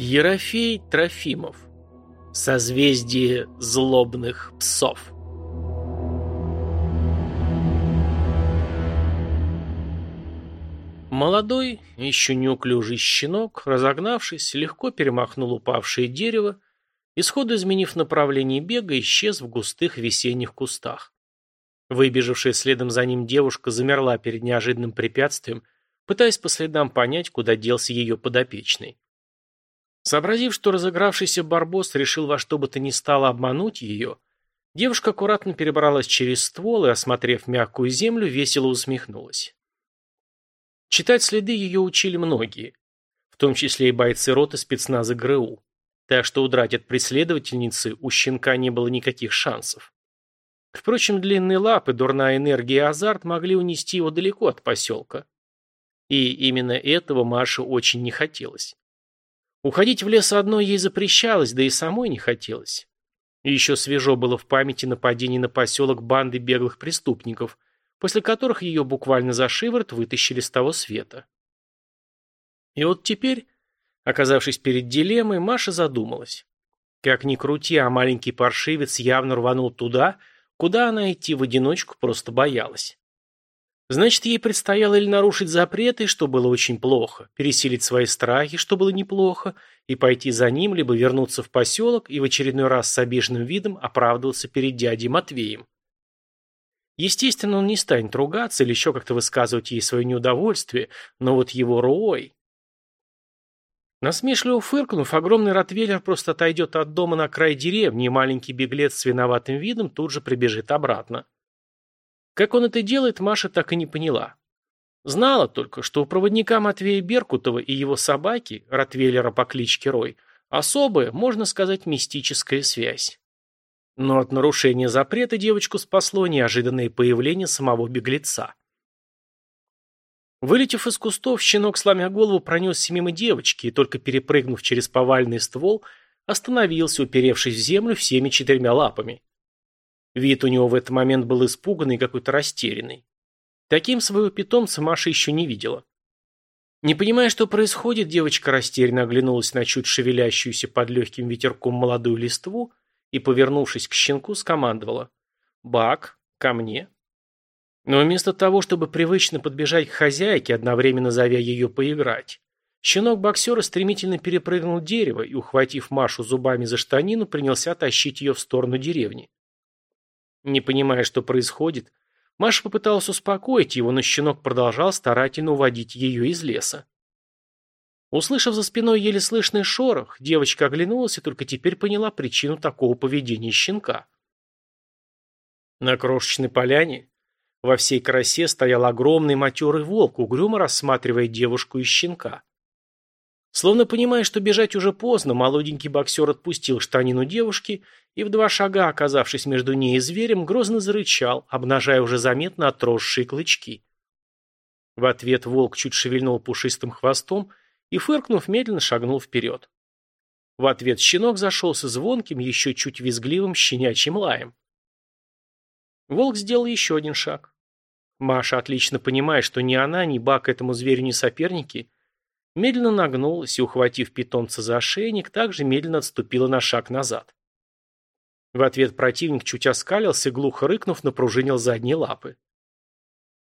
Ерофей Трофимов. Созвездие злобных псов. Молодой, еще неуклюжий щенок, разогнавшись, легко перемахнул упавшее дерево и, сходу изменив направление бега, исчез в густых весенних кустах. Выбежавшая следом за ним девушка замерла перед неожиданным препятствием, пытаясь по следам понять, куда делся ее подопечный. Сообразив, что разыгравшийся барбос решил во что бы то ни стало обмануть ее, девушка аккуратно перебралась через ствол и, осмотрев мягкую землю, весело усмехнулась. Читать следы ее учили многие, в том числе и бойцы роты спецназа ГРУ, так что удрать от преследовательницы у щенка не было никаких шансов. Впрочем, длинные лапы, дурная энергия и азарт могли унести его далеко от поселка. И именно этого Маше очень не хотелось. Уходить в лес одной ей запрещалось, да и самой не хотелось. И еще свежо было в памяти нападение на поселок банды беглых преступников, после которых ее буквально за шиворот вытащили с того света. И вот теперь, оказавшись перед дилеммой, Маша задумалась. Как ни крути, а маленький паршивец явно рванул туда, куда она идти в одиночку просто боялась. Значит, ей предстояло или нарушить запреты, что было очень плохо, пересилить свои страхи, что было неплохо, и пойти за ним, либо вернуться в поселок и в очередной раз с обиженным видом оправдываться перед дядей Матвеем. Естественно, он не станет ругаться или еще как-то высказывать ей свое неудовольствие, но вот его Рой... Насмешливо фыркнув, огромный ротвейлер просто отойдет от дома на край деревни, и маленький беглец с виноватым видом тут же прибежит обратно. Как он это делает, Маша так и не поняла. Знала только, что у проводника Матвея Беркутова и его собаки, ротвейлера по кличке Рой, особая, можно сказать, мистическая связь. Но от нарушения запрета девочку спасло неожиданное появление самого беглеца. Вылетев из кустов, щенок, сломя голову, пронесся мимо девочки и, только перепрыгнув через повальный ствол, остановился, уперевшись в землю всеми четырьмя лапами. Вид у него в этот момент был испуганный и какой-то растерянный. Таким своего питомца Маша еще не видела. Не понимая, что происходит, девочка растерянно оглянулась на чуть шевелящуюся под легким ветерком молодую листву и, повернувшись к щенку, скомандовала «Бак, ко мне». Но вместо того, чтобы привычно подбежать к хозяйке, одновременно зовя ее поиграть, щенок боксера стремительно перепрыгнул дерево и, ухватив Машу зубами за штанину, принялся тащить ее в сторону деревни. Не понимая, что происходит, Маша попыталась успокоить его, но щенок продолжал старательно уводить ее из леса. Услышав за спиной еле слышный шорох, девочка оглянулась и только теперь поняла причину такого поведения щенка. На крошечной поляне во всей красе стоял огромный матерый волк, угрюмо рассматривая девушку и щенка. Словно понимая, что бежать уже поздно, молоденький боксер отпустил штанину девушки и в два шага, оказавшись между ней и зверем, грозно зарычал, обнажая уже заметно отросшие клычки. В ответ волк чуть шевельнул пушистым хвостом и, фыркнув, медленно шагнул вперед. В ответ щенок зашелся звонким, еще чуть визгливым щенячьим лаем. Волк сделал еще один шаг. Маша, отлично понимая, что ни она, ни Бак этому зверю не соперники, медленно нагнулась и, ухватив питомца за ошейник, также медленно отступила на шаг назад. В ответ противник чуть оскалился, глухо рыкнув, напружинил задние лапы.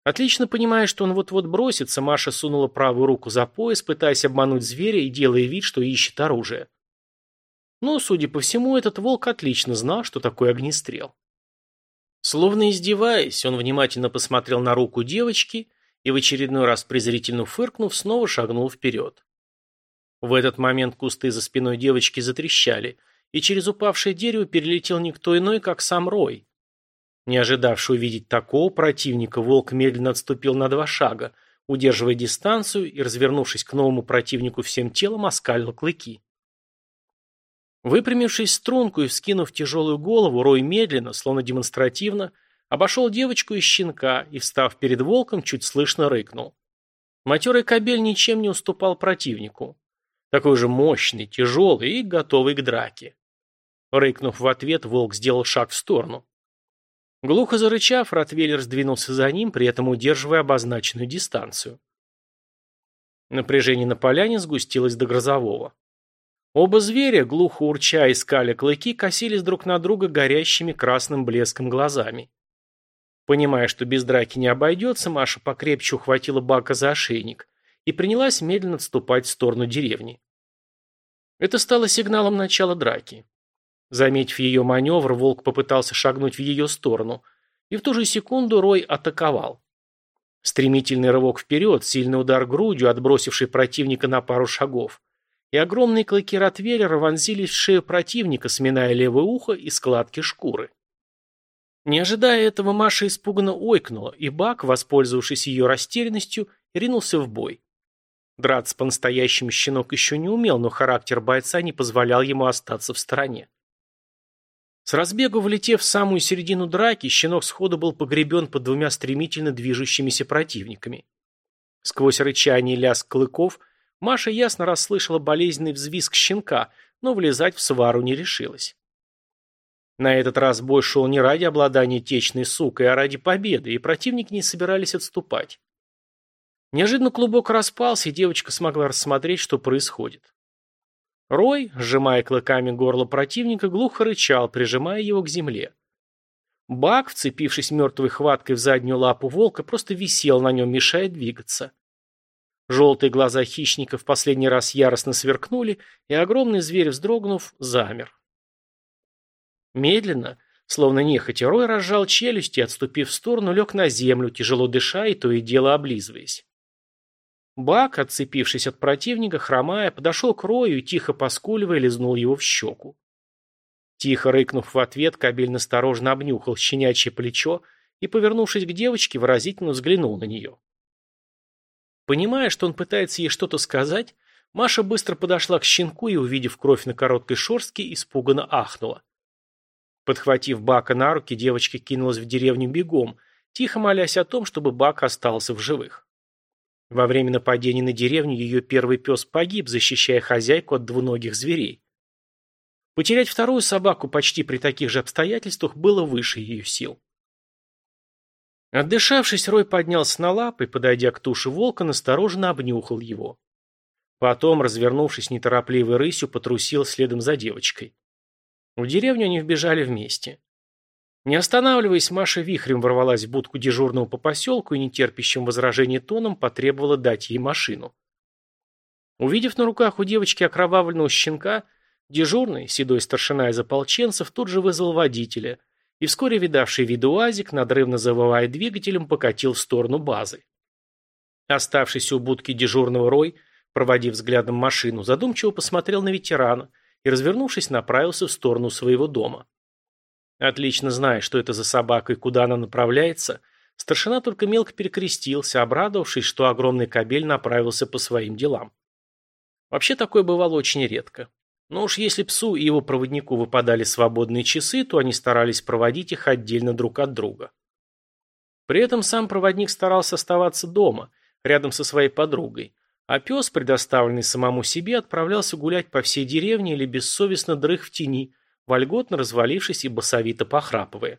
Отлично понимая, что он вот-вот бросится, Маша сунула правую руку за пояс, пытаясь обмануть зверя и делая вид, что ищет оружие. Но, судя по всему, этот волк отлично знал, что такое огнестрел. Словно издеваясь, он внимательно посмотрел на руку девочки и в очередной раз презрительно фыркнув, снова шагнул вперед. В этот момент кусты за спиной девочки затрещали, и через упавшее дерево перелетел никто иной, как сам Рой. Не ожидавший увидеть такого противника, волк медленно отступил на два шага, удерживая дистанцию и, развернувшись к новому противнику всем телом, оскалил клыки. Выпрямившись струнку и вскинув тяжелую голову, Рой медленно, словно демонстративно, обошел девочку и щенка и, встав перед волком, чуть слышно рыкнул. Матерый кобель ничем не уступал противнику. Такой же мощный, тяжелый и готовый к драке. Рыкнув в ответ, волк сделал шаг в сторону. Глухо зарычав, Ротвейлер сдвинулся за ним, при этом удерживая обозначенную дистанцию. Напряжение на поляне сгустилось до грозового. Оба зверя, глухо урча и скаля клыки, косились друг на друга горящими красным блеском глазами. Понимая, что без драки не обойдется, Маша покрепче ухватила Бака за ошейник и принялась медленно отступать в сторону деревни. Это стало сигналом начала драки. Заметив ее маневр, волк попытался шагнуть в ее сторону, и в ту же секунду Рой атаковал. Стремительный рывок вперед, сильный удар грудью, отбросивший противника на пару шагов, и огромные клыки Ротвейлера вонзились в шею противника, сминая левое ухо и складки шкуры. Не ожидая этого, Маша испуганно ойкнула, и Бак, воспользовавшись ее растерянностью, ринулся в бой. Драться по-настоящему щенок еще не умел, но характер бойца не позволял ему остаться в стороне. С разбегу влетев в самую середину драки, щенок сходу был погребен под двумя стремительно движущимися противниками. Сквозь рычание и лязг клыков Маша ясно расслышала болезненный взвизг щенка, но влезать в свару не решилась. На этот раз бой шел не ради обладания течной сукой, а ради победы, и противники не собирались отступать. Неожиданно клубок распался, и девочка смогла рассмотреть, что происходит. Рой, сжимая клыками горло противника, глухо рычал, прижимая его к земле. Бак, вцепившись мертвой хваткой в заднюю лапу волка, просто висел на нем, мешая двигаться. Желтые глаза хищника в последний раз яростно сверкнули, и огромный зверь, вздрогнув, замер. Медленно, словно нехотя, Рой разжал челюсти отступив в сторону, лег на землю, тяжело дыша и то и дело облизываясь. Бак, отцепившись от противника, хромая, подошел к Рою и, тихо поскуливая, лизнул его в щеку. Тихо рыкнув в ответ, кобель насторожно обнюхал щенячье плечо и, повернувшись к девочке, выразительно взглянул на нее. Понимая, что он пытается ей что-то сказать, Маша быстро подошла к щенку и, увидев кровь на короткой шерстке, испуганно ахнула. Подхватив Бака на руки, девочка кинулась в деревню бегом, тихо молясь о том, чтобы Бак остался в живых. Во время нападения на деревню ее первый пес погиб, защищая хозяйку от двуногих зверей. Потерять вторую собаку почти при таких же обстоятельствах было выше ее сил. Отдышавшись, Рой поднялся на лапы подойдя к туше волка, настороженно обнюхал его. Потом, развернувшись неторопливой рысью, потрусил следом за девочкой. В деревню они вбежали вместе. Не останавливаясь, Маша вихрем ворвалась в будку дежурного по поселку и нетерпящим возражений тоном потребовала дать ей машину. Увидев на руках у девочки окровавленного щенка, дежурный, седой старшина из ополченцев, тут же вызвал водителя, и вскоре видавший виду УАЗик, надрывно завывая двигателем, покатил в сторону базы. Оставшийся у будки дежурного Рой, проводив взглядом машину, задумчиво посмотрел на ветерана и, развернувшись, направился в сторону своего дома. Отлично зная, что это за собака и куда она направляется, старшина только мелко перекрестился, обрадовавшись, что огромный кобель направился по своим делам. Вообще такое бывало очень редко. Но уж если псу и его проводнику выпадали свободные часы, то они старались проводить их отдельно друг от друга. При этом сам проводник старался оставаться дома, рядом со своей подругой, а пес, предоставленный самому себе, отправлялся гулять по всей деревне или бессовестно дрых в тени, вольготно развалившись и басовито похрапывая.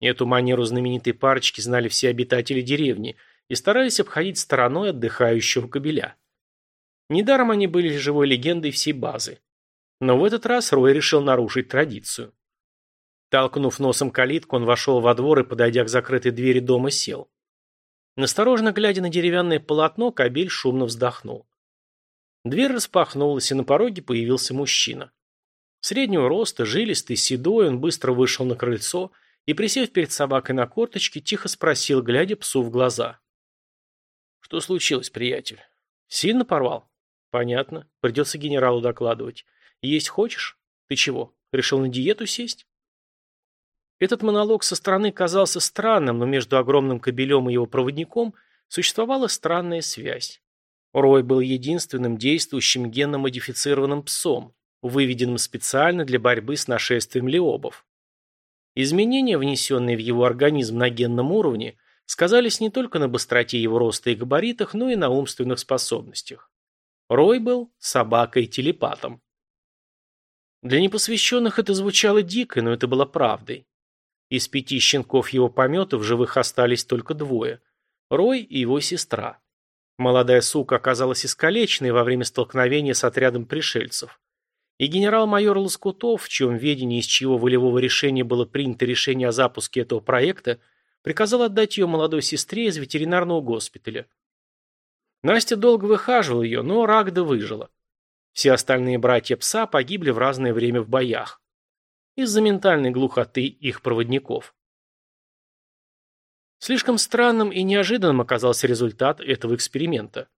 Эту манеру знаменитой парочки знали все обитатели деревни и старались обходить стороной отдыхающего кобеля. Недаром они были живой легендой всей базы. Но в этот раз Рой решил нарушить традицию. Толкнув носом калитку, он вошел во двор и, подойдя к закрытой двери дома, сел. Настороженно глядя на деревянное полотно, кобель шумно вздохнул. Дверь распахнулась, и на пороге появился мужчина. Среднего роста, жилистый, седой, он быстро вышел на крыльцо и, присев перед собакой на корточке, тихо спросил, глядя псу в глаза. «Что случилось, приятель? Сильно порвал?» Понятно. Придется генералу докладывать. Есть хочешь? Ты чего, решил на диету сесть? Этот монолог со стороны казался странным, но между огромным кобелем и его проводником существовала странная связь. Рой был единственным действующим генно-модифицированным псом, выведенным специально для борьбы с нашествием леобов. Изменения, внесенные в его организм на генном уровне, сказались не только на быстроте его роста и габаритах, но и на умственных способностях. Рой был собакой-телепатом. Для непосвященных это звучало дико, но это было правдой. Из пяти щенков его помета в живых остались только двое – Рой и его сестра. Молодая сука оказалась искалеченной во время столкновения с отрядом пришельцев. И генерал-майор Лоскутов, в чьем ведении из чьего волевого решения было принято решение о запуске этого проекта, приказал отдать ее молодой сестре из ветеринарного госпиталя. Настя долго выхаживала ее, но Рагда выжила. Все остальные братья пса погибли в разное время в боях. Из-за ментальной глухоты их проводников. Слишком странным и неожиданным оказался результат этого эксперимента.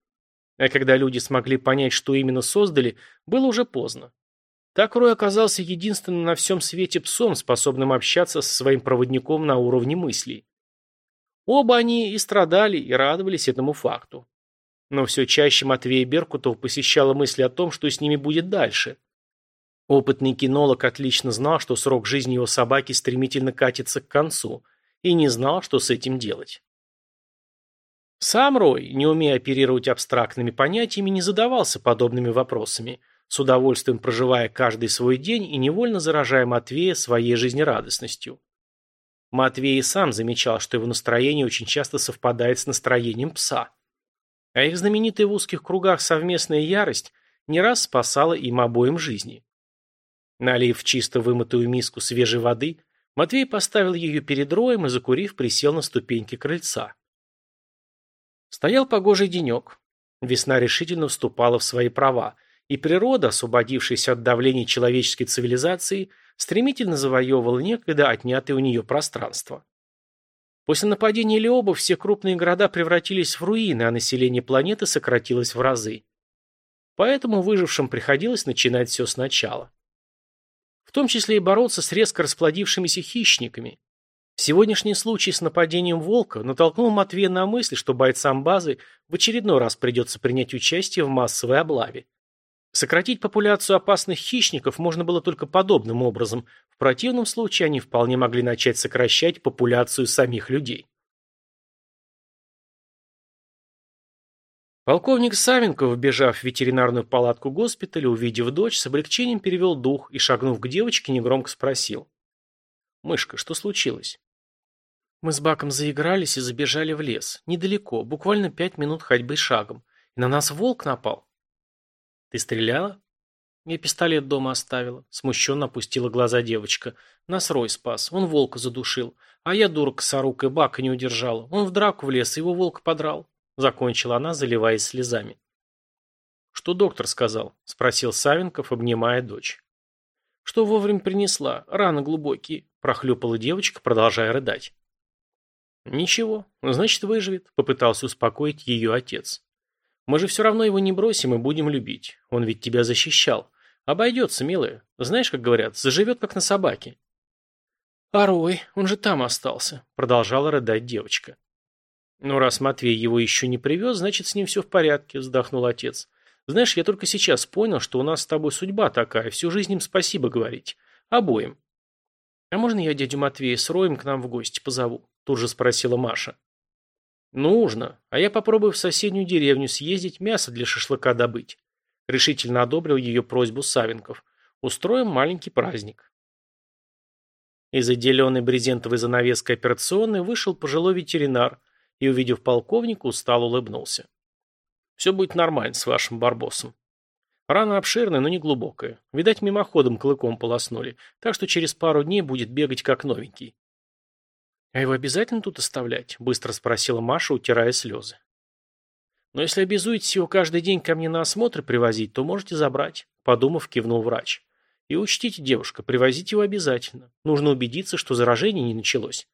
А когда люди смогли понять, что именно создали, было уже поздно. Так Рой оказался единственным на всем свете псом, способным общаться со своим проводником на уровне мыслей. Оба они и страдали, и радовались этому факту. Но все чаще Матвея Беркутов посещала мысль о том, что с ними будет дальше. Опытный кинолог отлично знал, что срок жизни его собаки стремительно катится к концу, и не знал, что с этим делать. Сам Рой, не умея оперировать абстрактными понятиями, не задавался подобными вопросами, с удовольствием проживая каждый свой день и невольно заражая Матвея своей жизнерадостностью. Матвей и сам замечал, что его настроение очень часто совпадает с настроением пса. А их знаменитая в узких кругах совместная ярость не раз спасала им обоим жизни. Налив в чисто вымытую миску свежей воды, Матвей поставил ее перед роем и, закурив, присел на ступеньки крыльца. Стоял погожий денек. Весна решительно вступала в свои права, и природа, освободившаяся от давления человеческой цивилизации, стремительно завоевывала некогда отнятое у нее пространство. После нападения Леоба все крупные города превратились в руины, а население планеты сократилось в разы. Поэтому выжившим приходилось начинать все сначала. В том числе и бороться с резко расплодившимися хищниками. Сегодняшний случай с нападением волка натолкнул Матвея на мысль, что бойцам базы в очередной раз придется принять участие в массовой облаве. Сократить популяцию опасных хищников можно было только подобным образом. В противном случае они вполне могли начать сокращать популяцию самих людей. Полковник Савенков, вбежав в ветеринарную палатку госпиталя, увидев дочь, с облегчением перевел дух и, шагнув к девочке, негромко спросил. «Мышка, что случилось?» Мы с Баком заигрались и забежали в лес. Недалеко, буквально пять минут ходьбы шагом. И на нас волк напал. «Ты стреляла?» «Я пистолет дома оставила», — смущенно опустила глаза девочка. «Нас Рой спас, он волка задушил. А я, дура косорукая, Бака не удержала. Он в драку влез, его волк подрал», — закончила она, заливаясь слезами. «Что доктор сказал?» — спросил Савенков, обнимая дочь. «Что вовремя принесла? Раны глубокие», — прохлюпала девочка, продолжая рыдать. «Ничего, значит, выживет», — попытался успокоить ее отец. Мы же все равно его не бросим и будем любить. Он ведь тебя защищал. Обойдется, милая. Знаешь, как говорят, заживет, как на собаке. А Рой, он же там остался, продолжала рыдать девочка. Ну, раз Матвей его еще не привез, значит, с ним все в порядке, вздохнул отец. Знаешь, я только сейчас понял, что у нас с тобой судьба такая, всю жизнь им спасибо говорить. Обоим. А можно я дядю Матвея с Роем к нам в гости позову? Тут же спросила Маша. «Нужно. А я попробую в соседнюю деревню съездить, мясо для шашлыка добыть». Решительно одобрил ее просьбу Савенков. «Устроим маленький праздник». Из отделенной брезентовой занавеской операционной вышел пожилой ветеринар и, увидев полковника, устал улыбнулся. «Все будет нормально с вашим барбосом. Рана обширная, но не глубокая. Видать, мимоходом клыком полоснули, так что через пару дней будет бегать как новенький. «А его обязательно тут оставлять?» – быстро спросила Маша, утирая слезы. «Но если обязуетесь его каждый день ко мне на осмотр привозить, то можете забрать», – подумав, кивнул врач. «И учтите, девушка, привозите его обязательно. Нужно убедиться, что заражение не началось».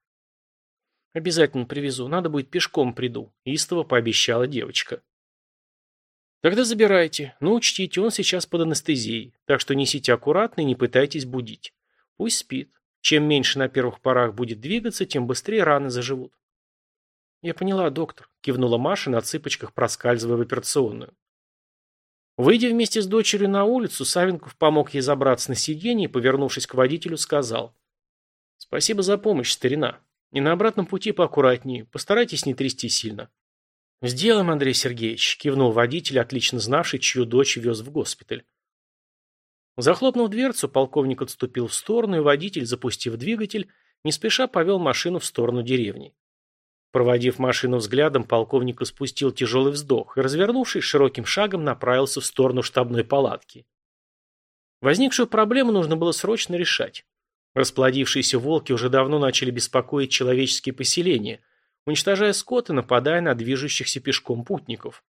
«Обязательно привезу. Надо будет пешком приду», – истово пообещала девочка. «Тогда забирайте. Но учтите, он сейчас под анестезией, так что несите аккуратно и не пытайтесь будить. Пусть спит. Чем меньше на первых порах будет двигаться, тем быстрее раны заживут. «Я поняла, доктор», – кивнула Маша на цыпочках, проскальзывая в операционную. Выйдя вместе с дочерью на улицу, Савенков помог ей забраться на сиденье и, повернувшись к водителю, сказал. «Спасибо за помощь, старина. И на обратном пути поаккуратнее. Постарайтесь не трясти сильно». «Сделаем, Андрей Сергеевич», – кивнул водитель, отлично знавший, чью дочь вез в госпиталь. Захлопнув дверцу, полковник отступил в сторону, и водитель, запустив двигатель, не спеша повел машину в сторону деревни. Проводив машину взглядом, полковник испустил тяжелый вздох и, развернувшись широким шагом, направился в сторону штабной палатки. Возникшую проблему нужно было срочно решать. Расплодившиеся волки уже давно начали беспокоить человеческие поселения, уничтожая скот и нападая на движущихся пешком путников.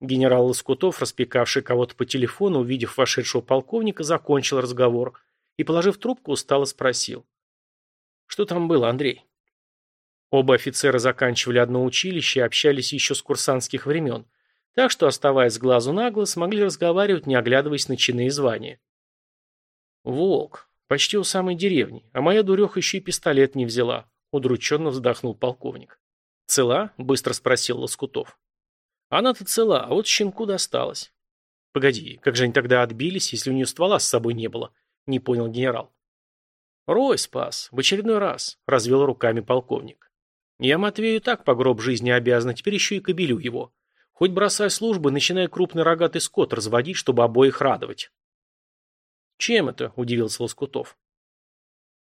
Генерал Лоскутов, распекавший кого-то по телефону, увидев вошедшего полковника, закончил разговор и, положив трубку, устало спросил. «Что там было, Андрей?» Оба офицера заканчивали одно училище и общались еще с курсантских времен, так что, оставаясь глазу на глаз, могли разговаривать, не оглядываясь на чины и звания. «Волк. Почти у самой деревни, а моя дуреха еще и пистолет не взяла», — удрученно вздохнул полковник. «Цела?» — быстро спросил Лоскутов. «Она-то цела, а вот щенку досталось». «Погоди, как же они тогда отбились, если у нее ствола с собой не было?» — не понял генерал. «Рой спас, в очередной раз», — развел руками полковник. «Я Матвею так по гроб жизни обязан, теперь еще и кобелю его. Хоть бросай службы, начинай крупный рогатый скот разводить, чтобы обоих радовать. Чем это? Удивился Лоскутов.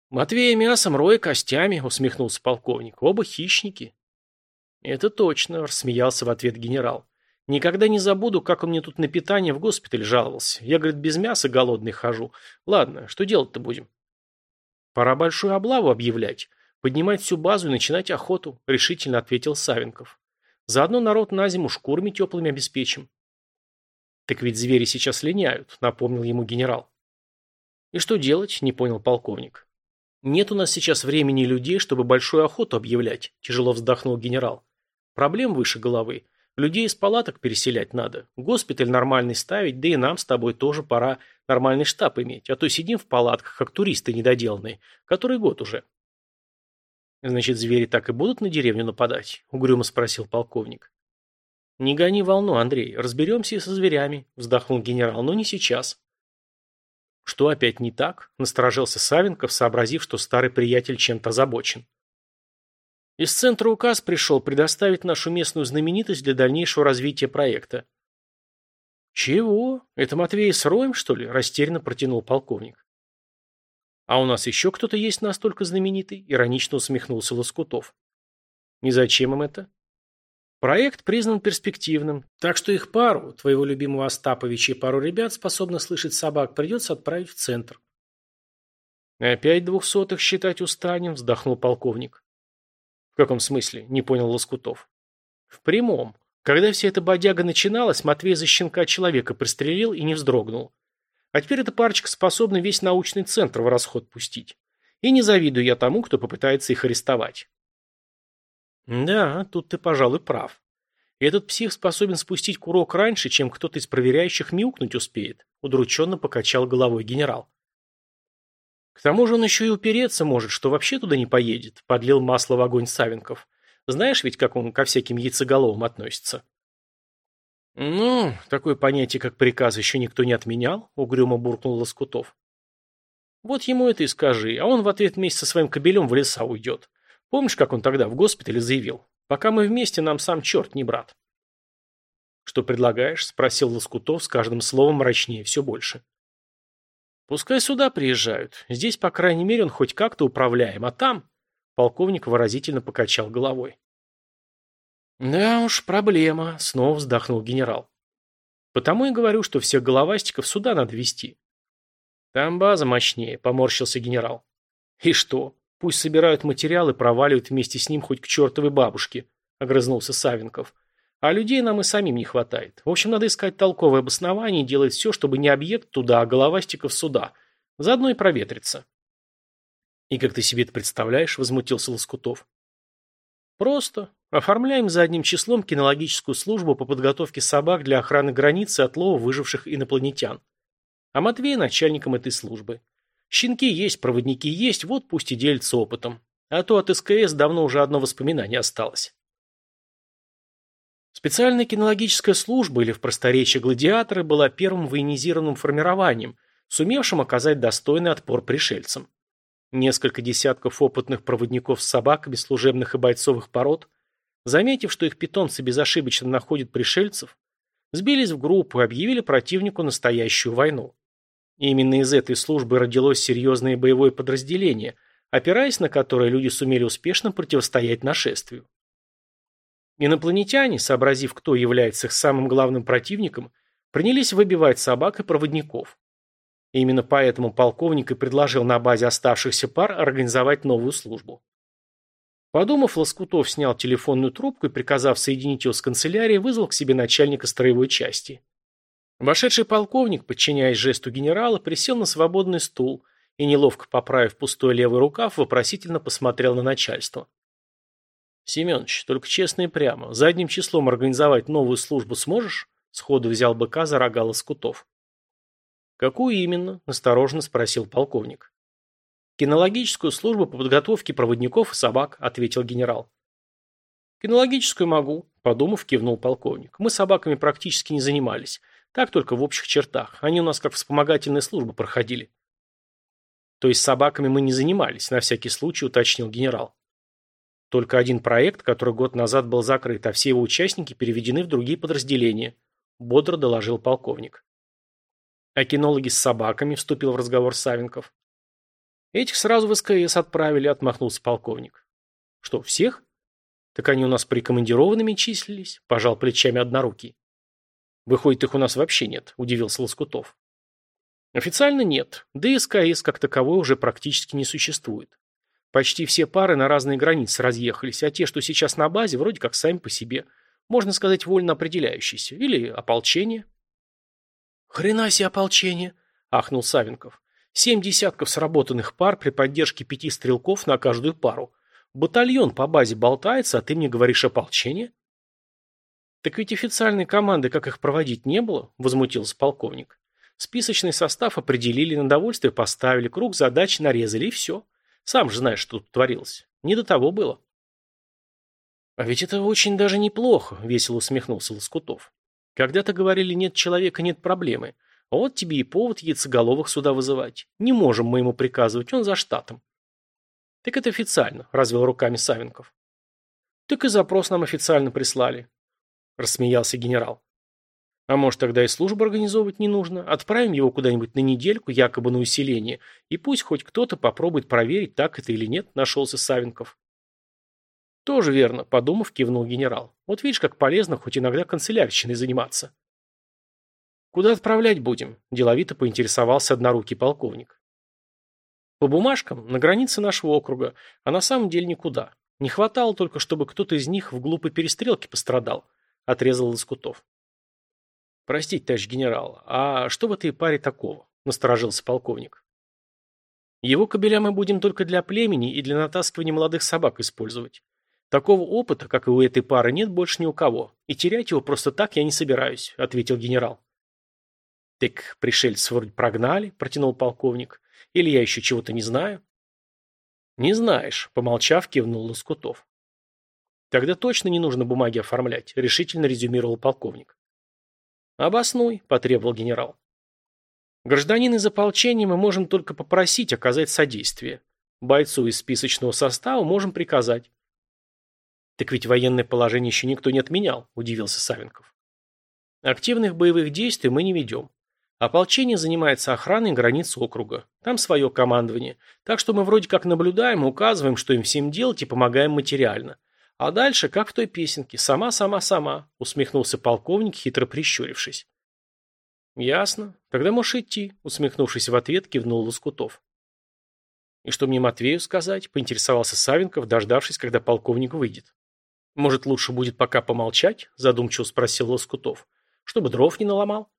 Матвея мясом, Роя костями, усмехнулся полковник. Оба хищники. Это точно, рассмеялся в ответ генерал. Никогда не забуду, как он мне тут на питание в госпиталь жаловался. Я, говорит, без мяса голодный хожу. Ладно, что делать-то будем? Пора большую облаву объявлять, поднимать всю базу и начинать охоту, решительно ответил Савенков. Заодно народ на зиму шкурами теплыми обеспечим. Так ведь звери сейчас линяют, напомнил ему генерал. И что делать, не понял полковник. Нет у нас сейчас времени и людей, чтобы большую охоту объявлять, тяжело вздохнул генерал. Проблем выше головы. Людей из палаток переселять надо. Госпиталь нормальный ставить, да и нам с тобой тоже пора нормальный штаб иметь, а то сидим в палатках, как туристы недоделанные. Который год уже. «Значит, звери так и будут на деревню нападать?» – угрюмо спросил полковник. «Не гони волну, Андрей. Разберемся и со зверями», – вздохнул генерал, – «но не сейчас». «Что опять не так?» – насторожился Савенков, сообразив, что старый приятель чем-то озабочен. «Из центра указ пришел предоставить нашу местную знаменитость для дальнейшего развития проекта». «Чего? Это Матвей с Роем, что ли?» – растерянно протянул полковник. «А у нас еще кто-то есть настолько знаменитый?» – иронично усмехнулся Лоскутов. «И зачем им это?» «Проект признан перспективным, так что их пару, твоего любимого Остаповича и пару ребят, способных слышать собак, придется отправить в центр». «Опять двухсотых считать устанем», – вздохнул полковник. «В каком смысле?» – не понял Лоскутов. «В прямом. Когда вся эта бодяга начиналась, Матвей за щенка человека пристрелил и не вздрогнул. А теперь эта парочка способна весь научный центр в расход пустить. И не завидую я тому, кто попытается их арестовать. Да, тут ты, пожалуй, прав. Этот псих способен спустить курок раньше, чем кто-то из проверяющих мяукнуть успеет, удрученно покачал головой генерал. К тому же он еще и упереться может, что вообще туда не поедет, подлил масло в огонь Савенков. Знаешь ведь, как он ко всяким яйцеголовым относится? «Ну, такое понятие, как приказ, еще никто не отменял», — угрюмо буркнул Лоскутов. «Вот ему это и скажи, а он в ответ вместе со своим кобелем в леса уйдет. Помнишь, как он тогда в госпитале заявил? Пока мы вместе, нам сам черт не брат». «Что предлагаешь?» — спросил Лоскутов с каждым словом мрачнее все больше. «Пускай сюда приезжают. Здесь, по крайней мере, он хоть как-то управляем, а там...» Полковник выразительно покачал головой. «Да уж, проблема», — снова вздохнул генерал. «Потому и говорю, что всех головастиков сюда надо вести». «Там база мощнее», — поморщился генерал. «И что? Пусть собирают материалы, проваливают вместе с ним хоть к чертовой бабушке», — огрызнулся Савенков. «А людей нам и самим не хватает. В общем, надо искать толковое обоснование и делать все, чтобы не объект туда, а головастиков сюда. Заодно и проветриться». «И как ты себе это представляешь?» — возмутился Лоскутов. «Просто. Оформляем задним числом кинологическую службу по подготовке собак для охраны границы от лова выживших инопланетян. А Матвей начальником этой службы. Щенки есть, проводники есть, вот пусть и делятся опытом. А то от СКС давно уже одно воспоминание осталось. Специальная кинологическая служба, или в просторечии гладиаторы, была первым военизированным формированием, сумевшим оказать достойный отпор пришельцам. Несколько десятков опытных проводников с собаками служебных и бойцовых пород – Заметив, что их питомцы безошибочно находят пришельцев, сбились в группу и объявили противнику настоящую войну. И именно из этой службы родилось серьезное боевое подразделение, опираясь на которое люди сумели успешно противостоять нашествию. Инопланетяне, сообразив, кто является их самым главным противником, принялись выбивать собак и проводников. И именно поэтому полковник и предложил на базе оставшихся пар организовать новую службу. Подумав, Лоскутов снял телефонную трубку и, приказав соединить его с канцелярией, вызвал к себе начальника строевой части. Вошедший полковник, подчиняясь жесту генерала, присел на свободный стул и, неловко поправив пустой левый рукав, вопросительно посмотрел на начальство. «Семенович, только честно и прямо, задним числом организовать новую службу сможешь?» Сходу взял быка за рога Лоскутов. «Какую именно?» – настороженно спросил полковник. «Кинологическую службу по подготовке проводников и собак», – ответил генерал. «Кинологическую могу», – подумав, кивнул полковник. «Мы собаками практически не занимались. Так только в общих чертах. Они у нас как вспомогательные службы проходили». «То есть собаками мы не занимались», – на всякий случай уточнил генерал. «Только один проект, который год назад был закрыт, а все его участники переведены в другие подразделения», – бодро доложил полковник. «А кинологи с собаками?» – вступил в разговор Савенков. Этих сразу в СКС отправили, отмахнулся полковник. Что, всех? Так они у нас прикомандированными числились, пожал плечами однорукий. Выходит, их у нас вообще нет, удивился Лоскутов. Официально нет, да и СКС как таковой уже практически не существует. Почти все пары на разные границы разъехались, а те, что сейчас на базе, вроде как сами по себе. Можно сказать, вольно определяющиеся. Или ополчение. «Хрена себе ополчение!» – ахнул Савенков. Семь десятков сработанных пар при поддержке пяти стрелков на каждую пару. Батальон по базе болтается, а ты мне говоришь ополчение? Так ведь официальной команды, как их проводить, не было, возмутился полковник. Списочный состав определили, на довольствие поставили, круг задач нарезали и все. Сам же знаешь, что тут творилось. Не до того было. А ведь это очень даже неплохо, весело усмехнулся Лоскутов. Когда-то говорили, нет человека, нет проблемы. Вот тебе и повод яйцеголовых сюда вызывать. Не можем мы ему приказывать, он за штатом. Так это официально, развел руками Савенков. Так и запрос нам официально прислали, рассмеялся генерал. А может, тогда и службу организовывать не нужно? Отправим его куда-нибудь на недельку, якобы на усиление, и пусть хоть кто-то попробует проверить, так это или нет, нашелся Савенков. Тоже верно, подумав, кивнул генерал. Вот видишь, как полезно хоть иногда канцелярщиной заниматься. «Куда отправлять будем?» – деловито поинтересовался однорукий полковник. «По бумажкам, на границе нашего округа, а на самом деле никуда. Не хватало только, чтобы кто-то из них в глупой перестрелке пострадал», – отрезал Лоскутов. «Простите, товарищ генерал, а что в этой паре такого?» – насторожился полковник. «Его кобеля мы будем только для племени и для натаскивания молодых собак использовать. Такого опыта, как и у этой пары, нет больше ни у кого, и терять его просто так я не собираюсь», – ответил генерал. «Так пришельцев вроде прогнали», — протянул полковник. «Или я еще чего-то не знаю?» «Не знаешь», — помолчав, кивнул Лоскутов. «Тогда точно не нужно бумаги оформлять», — решительно резюмировал полковник. «Обоснуй», — потребовал генерал. «Гражданин из ополчения мы можем только попросить оказать содействие. Бойцу из списочного состава можем приказать». «Так ведь военное положение еще никто не отменял», — удивился Савенков. «Активных боевых действий мы не ведем. Ополчение занимается охраной границ округа. Там свое командование. Так что мы вроде как наблюдаем, указываем, что им всем делать и помогаем материально. А дальше, как в той песенке, «Сама-сама-сама», усмехнулся полковник, хитро прищурившись. «Ясно. Тогда можешь идти», усмехнувшись в ответ, кивнул Лоскутов. «И что мне Матвею сказать?» – поинтересовался Савенков, дождавшись, когда полковник выйдет. «Может, лучше будет пока помолчать?» – задумчиво спросил Лоскутов. «Чтобы дров не наломал?»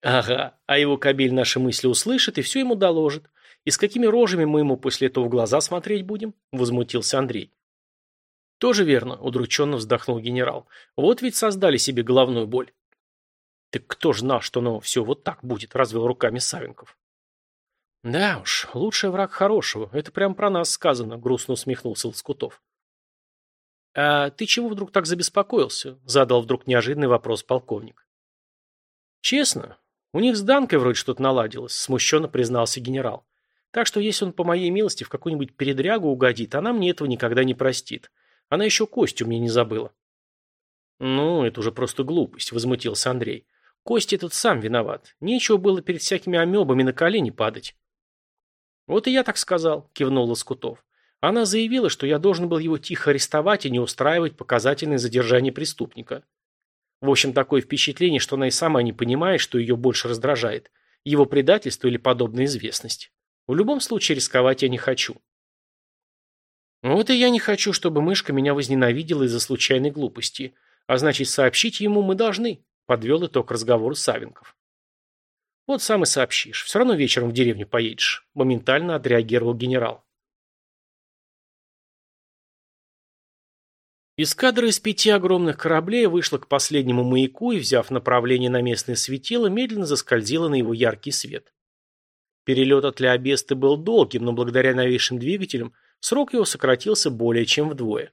Ага, а его кабель наши мысли услышит и все ему доложит. И с какими рожами мы ему после этого в глаза смотреть будем? Возмутился Андрей. Тоже верно, удрученно вздохнул генерал. Вот ведь создали себе головную боль. Так кто ж знал, что оно все вот так будет, развел руками Савенков. Да уж, лучший враг хорошего. Это прям про нас сказано, грустно усмехнулся Лоскутов. А ты чего вдруг так забеспокоился? Задал вдруг неожиданный вопрос полковник. Честно, у них с Данкой вроде что-то наладилось, смущенно признался генерал. Так что если он по моей милости в какую-нибудь передрягу угодит, она мне этого никогда не простит. Она еще Костю мне не забыла. Ну, это уже просто глупость, возмутился Андрей. Костя этот сам виноват. Нечего было перед всякими амебами на колени падать. Вот и я так сказал, кивнул Лоскутов. Она заявила, что я должен был его тихо арестовать и не устраивать показательное задержание преступника. В общем, такое впечатление, что она и сама не понимает, что ее больше раздражает. Его предательство или подобная известность. В любом случае рисковать я не хочу. Вот и я не хочу, чтобы мышка меня возненавидела из-за случайной глупости. А значит, сообщить ему мы должны, подвел итог разговору Савенков. Вот сам и сообщишь. Все равно вечером в деревню поедешь. Моментально отреагировал генерал. Эскадра из пяти огромных кораблей вышла к последнему маяку и, взяв направление на местное светило, медленно заскользила на его яркий свет. Перелет от Леобесты был долгим, но благодаря новейшим двигателям срок его сократился более чем вдвое.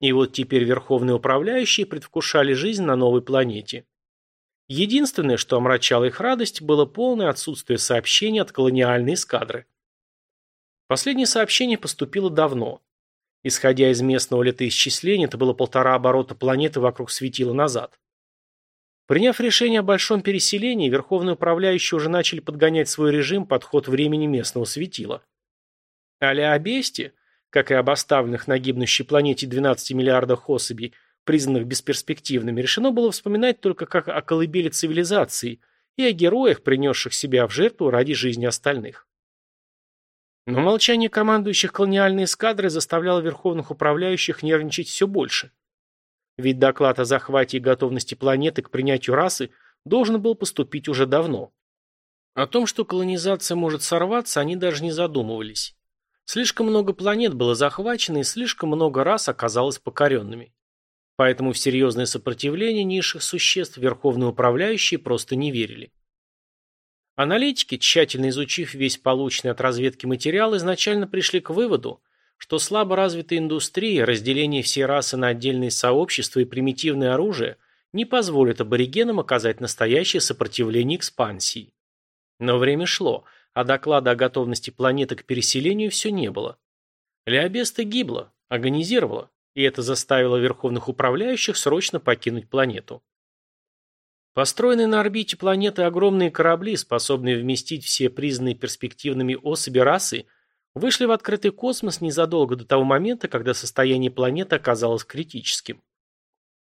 И вот теперь верховные управляющие предвкушали жизнь на новой планете. Единственное, что омрачало их радость, было полное отсутствие сообщений от колониальной эскадры. Последнее сообщение поступило давно. Исходя из местного летоисчисления, это было полтора оборота планеты вокруг светила назад. Приняв решение о большом переселении, верховные управляющие уже начали подгонять свой режим под ход времени местного светила. А-ля Абесте, как и об оставленных на гибнущей планете 12 миллиардах особей, признанных бесперспективными, решено было вспоминать только как о колыбели цивилизации и о героях, принесших себя в жертву ради жизни остальных. Но молчание командующих колониальной эскадры заставляло верховных управляющих нервничать все больше. Ведь доклад о захвате и готовности планеты к принятию расы должен был поступить уже давно. О том, что колонизация может сорваться, они даже не задумывались. Слишком много планет было захвачено и слишком много рас оказалось покоренными. Поэтому в серьезное сопротивление низших существ верховные управляющие просто не верили. Аналитики, тщательно изучив весь полученный от разведки материал, изначально пришли к выводу, что слабо развитая индустрия, разделение всей расы на отдельные сообщества и примитивное оружие не позволят аборигенам оказать настоящее сопротивление экспансии. Но время шло, а доклада о готовности планеты к переселению все не было. Леобеста гибла, агонизировала, и это заставило верховных управляющих срочно покинуть планету. Построенные на орбите планеты огромные корабли, способные вместить все признанные перспективными особи расы, вышли в открытый космос незадолго до того момента, когда состояние планеты оказалось критическим.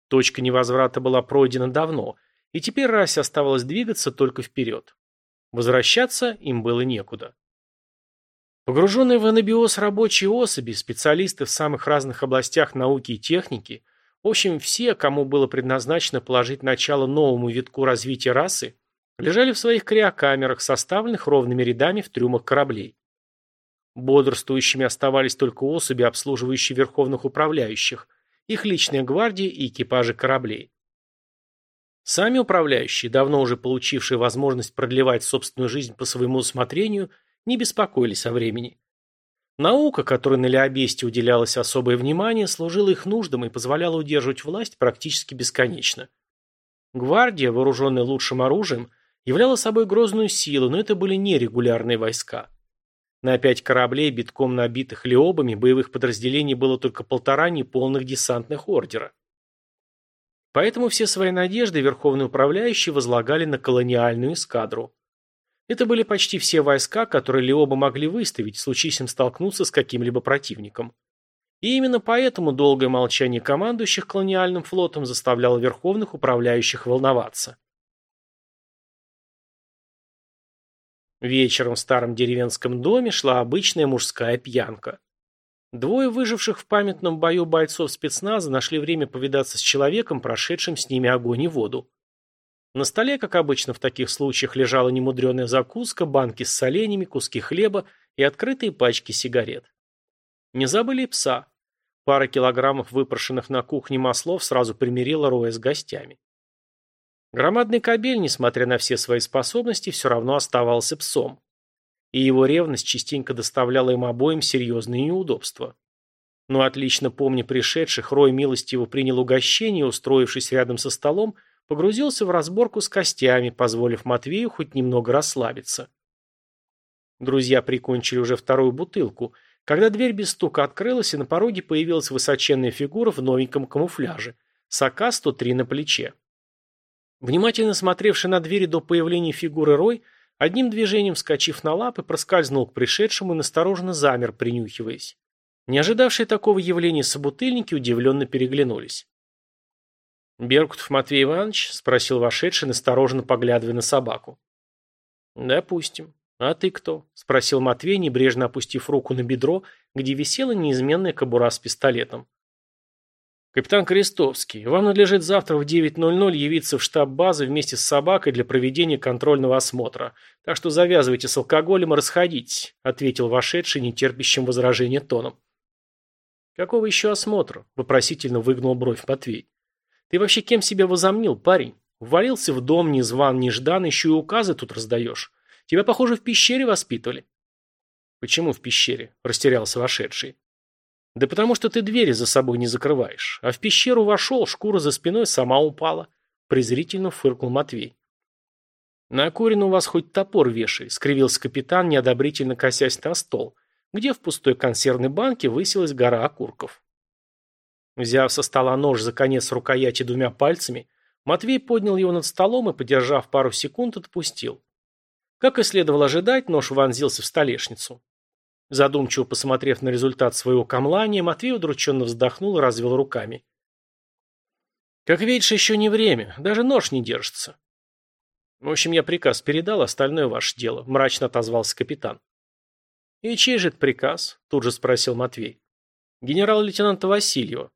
Точка невозврата была пройдена давно, и теперь расе оставалось двигаться только вперед. Возвращаться им было некуда. Погруженные в анабиоз рабочие особи, специалисты в самых разных областях науки и техники, в общем, все, кому было предназначено положить начало новому витку развития расы, лежали в своих криокамерах, составленных ровными рядами в трюмах кораблей. Бодрствующими оставались только особи, обслуживающие верховных управляющих, их личная гвардия и экипажи кораблей. Сами управляющие, давно уже получившие возможность продлевать собственную жизнь по своему усмотрению, не беспокоились о времени. Наука, которой на Леобесте уделялось особое внимание, служила их нуждам и позволяла удерживать власть практически бесконечно. Гвардия, вооруженная лучшим оружием, являла собой грозную силу, но это были нерегулярные войска. На пять кораблей, битком набитых леобами, боевых подразделений было только полтора неполных десантных ордера. Поэтому все свои надежды верховные управляющие возлагали на колониальную эскадру. Это были почти все войска, которые Леоба могли выставить, случись им столкнуться с каким-либо противником. И именно поэтому долгое молчание командующих колониальным флотом заставляло верховных управляющих волноваться. Вечером в старом деревенском доме шла обычная мужская пьянка. Двое выживших в памятном бою бойцов спецназа нашли время повидаться с человеком, прошедшим с ними огонь и воду. На столе, как обычно в таких случаях, лежала немудреная закуска, банки с соленьями, куски хлеба и открытые пачки сигарет. Не забыли и пса. Пара килограммов выпрошенных на кухне маслов сразу примирила Роя с гостями. Громадный кобель, несмотря на все свои способности, все равно оставался псом. И его ревность частенько доставляла им обоим серьезные неудобства. Но отлично помня пришедших, Рой милостиво принял угощение, устроившись рядом со столом, погрузился в разборку с костями, позволив Матвею хоть немного расслабиться. Друзья прикончили уже вторую бутылку, когда дверь без стука открылась, и на пороге появилась высоченная фигура в новеньком камуфляже, с АК-103 на плече. Внимательно смотревший на двери до появления фигуры Рой, одним движением вскочив на лапы, проскользнул к пришедшему и настороженно замер, принюхиваясь. Не ожидавшие такого явления собутыльники удивленно переглянулись. «Беркутов Матвей Иванович?» – спросил вошедший, настороженно поглядывая на собаку. Допустим. А ты кто? Спросил Матвей, небрежно опустив руку на бедро, где висела неизменная кобура с пистолетом. «Капитан Крестовский, вам надлежит завтра в 9.00 явиться в штаб базы вместе с собакой для проведения контрольного осмотра. Так что завязывайте с алкоголем и расходитесь», ответил вошедший нетерпящим возражения тоном. «Какого еще осмотра?» – вопросительно выгнул бровь Матвей. «Ты вообще кем себя возомнил, парень? Ввалился в дом, ни зван, ни ждан, еще и указы тут раздаешь. Тебя, похоже, в пещере воспитывали». «Почему в пещере?» – растерялся вошедший. Да потому что ты двери за собой не закрываешь. А в пещеру вошел, шкура за спиной сама упала. Презрительно фыркнул Матвей. На Курину у вас хоть топор вешай, скривился капитан, неодобрительно косясь на стол, где в пустой консервной банке высилась гора окурков. Взяв со стола нож за конец рукояти двумя пальцами, Матвей поднял его над столом и, подержав пару секунд, отпустил. Как и следовало ожидать, нож вонзился в столешницу. Задумчиво посмотрев на результат своего камлания, Матвей удрученно вздохнул и развел руками. «Как видишь, еще не время. Даже нож не держится». «В общем, я приказ передал, остальное ваше дело», — мрачно отозвался капитан. «И чей же это приказ?» — тут же спросил Матвей. «Генерал-лейтенанта Васильева».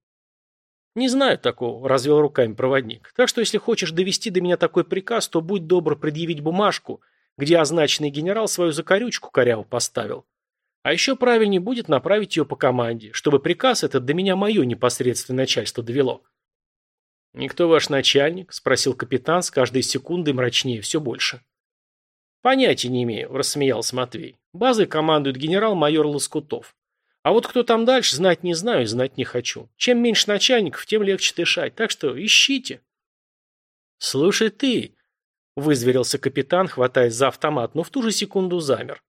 «Не знаю такого», — развел руками проводник. «Так что, если хочешь довести до меня такой приказ, то будь добр предъявить бумажку, где означенный генерал свою закорючку коряво поставил. А еще правильнее будет направить ее по команде, чтобы приказ этот до меня мое непосредственное начальство довело. «Никто ваш начальник?» – спросил капитан с каждой секундой мрачнее все больше. «Понятия не имею», – рассмеялся Матвей. «Базой командует генерал-майор Лоскутов. А вот кто там дальше, знать не знаю и знать не хочу. Чем меньше начальников, тем легче дышать. Так что ищите». «Слушай ты», – вызверился капитан, хватаясь за автомат, но в ту же секунду замер.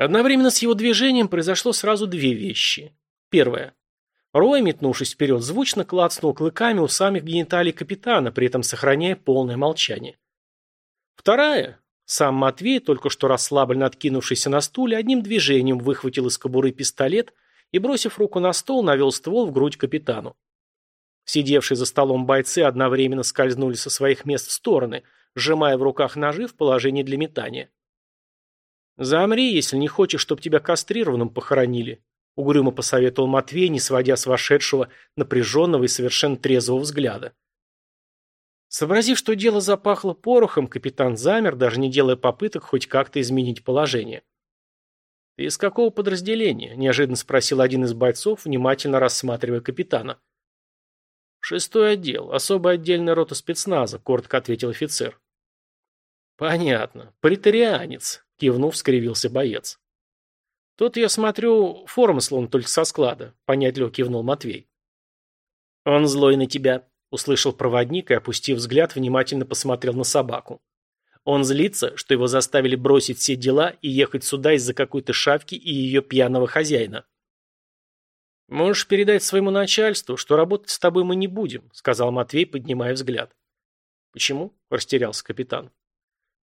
Одновременно с его движением произошло сразу две вещи. Первое. Рой, метнувшись вперед, звучно клацнул клыками у самих гениталий капитана, при этом сохраняя полное молчание. Вторая. Сам Матвей, только что расслабленно откинувшийся на стуле, одним движением выхватил из кобуры пистолет и, бросив руку на стол, навел ствол в грудь капитану. Сидевшие за столом бойцы одновременно скользнули со своих мест в стороны, сжимая в руках ножи в положении для метания. «Замри, если не хочешь, чтобы тебя кастрированным похоронили», — угрюмо посоветовал Матвей, не сводя с вошедшего напряженного и совершенно трезвого взгляда. Сообразив, что дело запахло порохом, капитан замер, даже не делая попыток хоть как-то изменить положение. «Ты из какого подразделения?» – неожиданно спросил один из бойцов, внимательно рассматривая капитана. «Шестой отдел, особая отдельная рота спецназа», – коротко ответил офицер. «Понятно. Притарианец кивнув, скривился боец. Тут, я смотрю, форма словно только со склада, понятливо кивнул Матвей. Он злой на тебя, услышал проводник и, опустив взгляд, внимательно посмотрел на собаку. Он злится, что его заставили бросить все дела и ехать сюда из-за какой-то шавки и ее пьяного хозяина. «Можешь передать своему начальству, что работать с тобой мы не будем», сказал Матвей, поднимая взгляд. «Почему?» – растерялся капитан.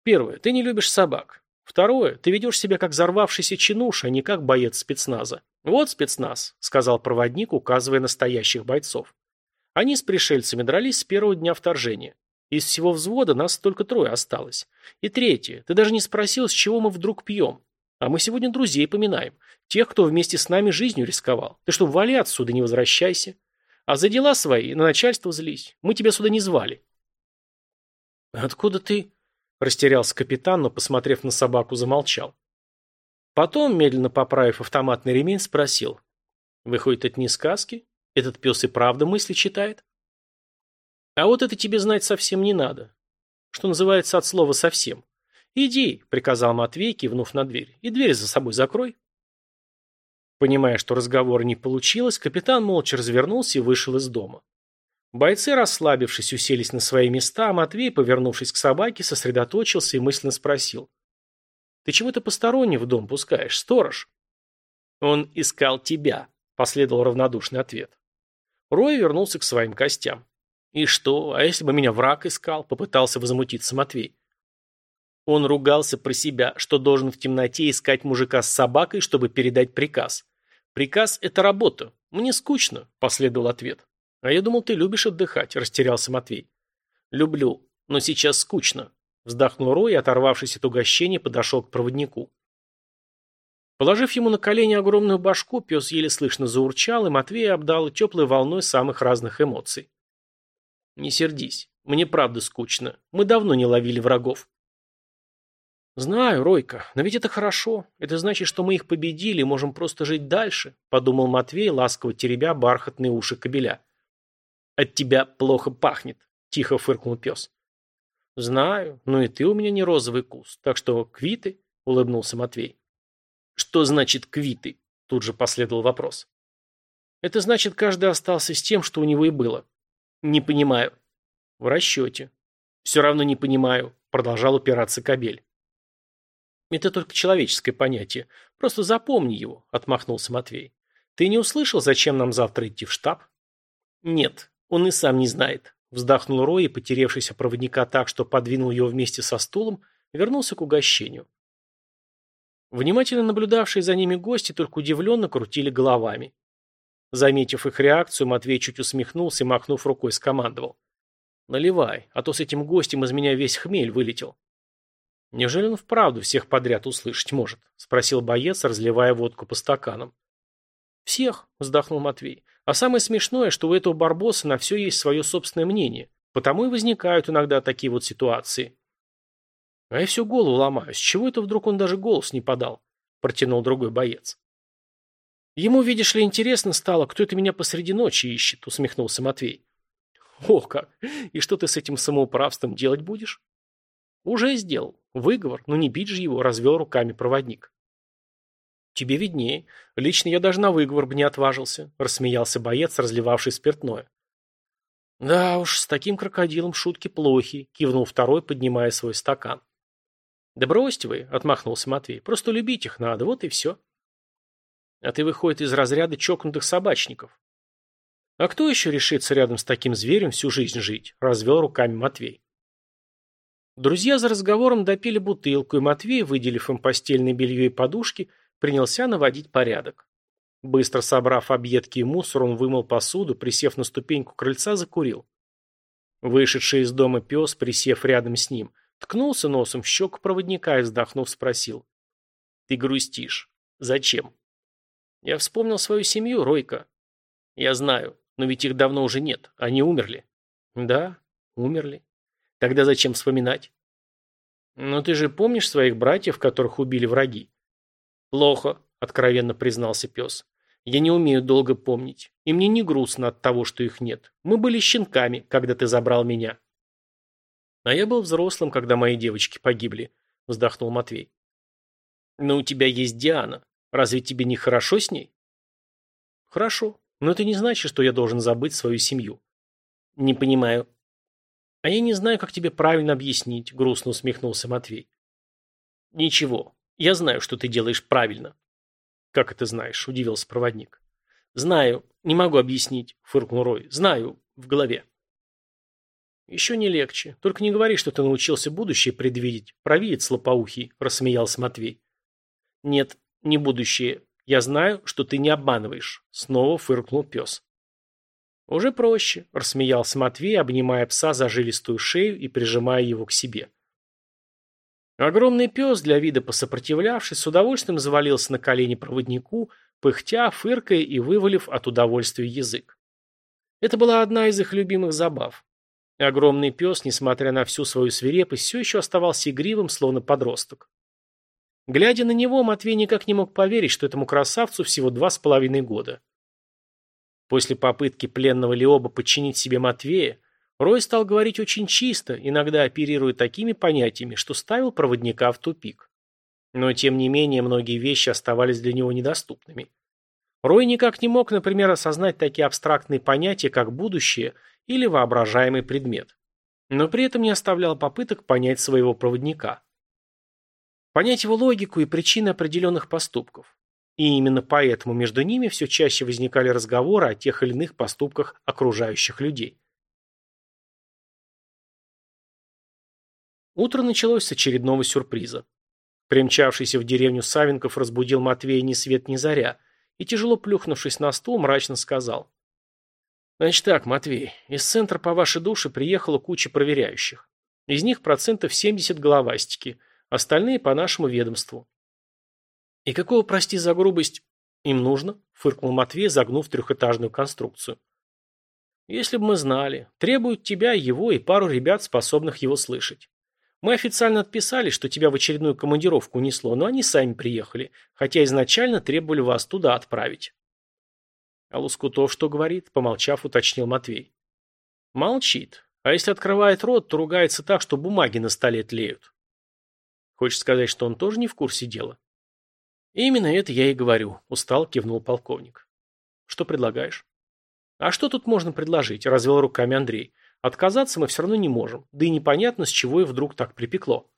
«Первое. Ты не любишь собак. Второе, ты ведешь себя как взорвавшийся чинуш, а не как боец спецназа. Вот спецназ, сказал проводник, указывая на стоящих бойцов. Они с пришельцами дрались с первого дня вторжения. Из всего взвода нас только трое осталось. И третье, ты даже не спросил, с чего мы вдруг пьем. А мы сегодня друзей поминаем. Тех, кто вместе с нами жизнью рисковал. Ты что, вали отсюда, не возвращайся. А за дела свои на начальство злись. Мы тебя сюда не звали. Откуда ты? Растерялся капитан, но, посмотрев на собаку, замолчал. Потом, медленно поправив автоматный ремень, спросил. «Выходит, это не сказки? Этот пес и правда мысли читает?» «А вот это тебе знать совсем не надо. Что называется от слова «совсем». «Иди», — приказал Матвей, кивнув на дверь, — «и дверь за собой закрой». Понимая, что разговора не получилось, капитан молча развернулся и вышел из дома. Бойцы, расслабившись, уселись на свои места, а Матвей, повернувшись к собаке, сосредоточился и мысленно спросил. «Ты чего-то посторонний в дом пускаешь, сторож?» «Он искал тебя», — последовал равнодушный ответ. Рой вернулся к своим костям. «И что, а если бы меня враг искал?» — попытался возмутиться Матвей. Он ругался про себя, что должен в темноте искать мужика с собакой, чтобы передать приказ. «Приказ — это работа. Мне скучно», — последовал ответ. «А я думал, ты любишь отдыхать», – растерялся Матвей. «Люблю, но сейчас скучно», – Вздохнул Рой и, оторвавшись от угощения, подошел к проводнику. Положив ему на колени огромную башку, пес еле слышно заурчал, и Матвей обдал теплой волной самых разных эмоций. «Не сердись. Мне правда скучно. Мы давно не ловили врагов». «Знаю, Ройка, но ведь это хорошо. Это значит, что мы их победили и можем просто жить дальше», подумал Матвей, ласково теребя бархатные уши кобеля. «От тебя плохо пахнет», — тихо фыркнул пес. «Знаю, но и ты у меня не розовый куст, так что квиты», — улыбнулся Матвей. «Что значит квиты?» – тут же последовал вопрос. «Это значит, каждый остался с тем, что у него и было». «Не понимаю». «В расчете». «Все равно не понимаю», – продолжал упираться Кабель. «Это только человеческое понятие. Просто запомни его», – отмахнулся Матвей. «Ты не услышал, зачем нам завтра идти в штаб?» «Нет, он и сам не знает», – вздохнул Рой и, потеревшийся проводника так, что подвинул его вместе со стулом, вернулся к угощению. Внимательно наблюдавшие за ними гости только удивленно крутили головами. Заметив их реакцию, Матвей чуть усмехнулся и, махнув рукой, скомандовал. «Наливай, а то с этим гостем из меня весь хмель вылетел». «Неужели он вправду всех подряд услышать может?» – спросил боец, разливая водку по стаканам. «Всех», – вздохнул Матвей. «А самое смешное, что у этого барбоса на все есть свое собственное мнение, потому и возникают иногда такие вот ситуации». А я всю голову ломаю. С чего это вдруг он даже голос не подал? Протянул другой боец. Ему, видишь ли, интересно стало, кто это меня посреди ночи ищет, усмехнулся Матвей. О как! И что ты с этим самоуправством делать будешь? Уже сделал. Выговор, но не бить же его, развел руками проводник. Тебе виднее. Лично я даже на выговор бы не отважился, рассмеялся боец, разливавший спиртное. Да уж, с таким крокодилом шутки плохи, кивнул второй, поднимая свой стакан. «Да бросьте вы», — отмахнулся Матвей. «Просто любить их надо, вот и все». «А ты, выходит, из разряда чокнутых собачников». «А кто еще решится рядом с таким зверем всю жизнь жить?» — развел руками Матвей. Друзья за разговором допили бутылку, и Матвей, выделив им постельное белье и подушки, принялся наводить порядок. Быстро собрав объедки и мусор, он вымыл посуду, присев на ступеньку крыльца, закурил. Вышедший из дома пес, присев рядом с ним, Ткнулся носом в щеку проводника и, вздохнув, спросил. «Ты грустишь. Зачем?» «Я вспомнил свою семью, Ройка». «Я знаю, но ведь их давно уже нет. Они умерли». «Да, умерли. Тогда зачем вспоминать?» «Но ты же помнишь своих братьев, которых убили враги?» «Плохо», — откровенно признался пес. «Я не умею долго помнить, и мне не грустно от того, что их нет. Мы были щенками, когда ты забрал меня». А я был взрослым, когда мои девочки погибли, вздохнул Матвей. Но у тебя есть Диана. Разве тебе не хорошо с ней? Хорошо, но это не значит, что я должен забыть свою семью. Не понимаю. А я не знаю, как тебе правильно объяснить, грустно усмехнулся Матвей. Ничего, я знаю, что ты делаешь правильно. Как это знаешь? Удивился проводник. Знаю, не могу объяснить, фыркнул Рой. Знаю, в голове. «Еще не легче. Только не говори, что ты научился будущее предвидеть. Провидец слопоухий», – рассмеялся Матвей. «Нет, не будущее. Я знаю, что ты не обманываешь», – снова фыркнул пес. «Уже проще», – рассмеялся Матвей, обнимая пса за жилистую шею и прижимая его к себе. Огромный пес, для вида посопротивлявшись, с удовольствием завалился на колени проводнику, пыхтя, фыркая и вывалив от удовольствия язык. Это была одна из их любимых забав. Огромный пес, несмотря на всю свою свирепость, все еще оставался игривым, словно подросток. Глядя на него, Матвей никак не мог поверить, что этому красавцу всего два с половиной года. После попытки пленного Леоба подчинить себе Матвея, Рой стал говорить очень чисто, иногда оперируя такими понятиями, что ставил проводника в тупик. Но, тем не менее, многие вещи оставались для него недоступными. Рой никак не мог, например, осознать такие абстрактные понятия, как будущее или воображаемый предмет. Но при этом не оставлял попыток понять своего проводника. Понять его логику и причины определенных поступков. И именно поэтому между ними все чаще возникали разговоры о тех или иных поступках окружающих людей. Утро началось с очередного сюрприза. Примчавшийся в деревню Савенков разбудил Матвея ни свет ни заря и, тяжело плюхнувшись на стул, мрачно сказал. Значит так, Матвей, из центра по вашей душе приехала куча проверяющих. Из них процентов 70 головастики, остальные по нашему ведомству. И какого, прости за грубость, им нужно? Фыркнул Матвей, загнув трехэтажную конструкцию. Если бы мы знали. Требуют тебя, его и пару ребят, способных его слышать. Мы официально отписали, что тебя в очередную командировку унесло, но они сами приехали, хотя изначально требовали вас туда отправить. А Лоскутов что говорит? Помолчав, уточнил Матвей. Молчит. А если открывает рот, то ругается так, что бумаги на столе тлеют. Хочешь сказать, что он тоже не в курсе дела? Именно это я и говорю, устал кивнул полковник. Что предлагаешь? А что тут можно предложить? Развел руками Андрей. Отказаться мы все равно не можем, да и непонятно, с чего и вдруг так припекло.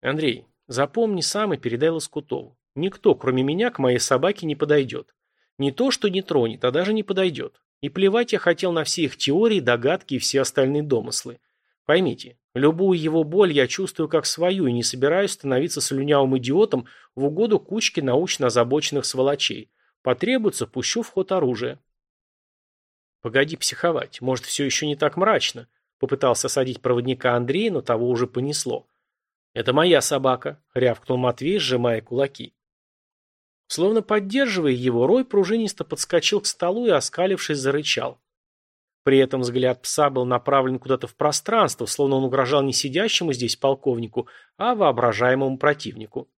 Андрей, запомни сам и передай Лоскутову. Никто, кроме меня, к моей собаке не подойдет. Не то, что не тронет, а даже не подойдет. И плевать я хотел на все их теории, догадки и все остальные домыслы. Поймите, любую его боль я чувствую как свою и не собираюсь становиться слюнявым идиотом в угоду кучке научно озабоченных сволочей. Потребуется, пущу в ход оружие. Погоди психовать, может, все еще не так мрачно. Попытался садить проводника Андрей, но того уже понесло. «Это моя собака», — рявкнул Матвей, сжимая кулаки. Словно поддерживая его, Рой пружинисто подскочил к столу и, оскалившись, зарычал. При этом взгляд пса был направлен куда-то в пространство, словно он угрожал не сидящему здесь полковнику, а воображаемому противнику.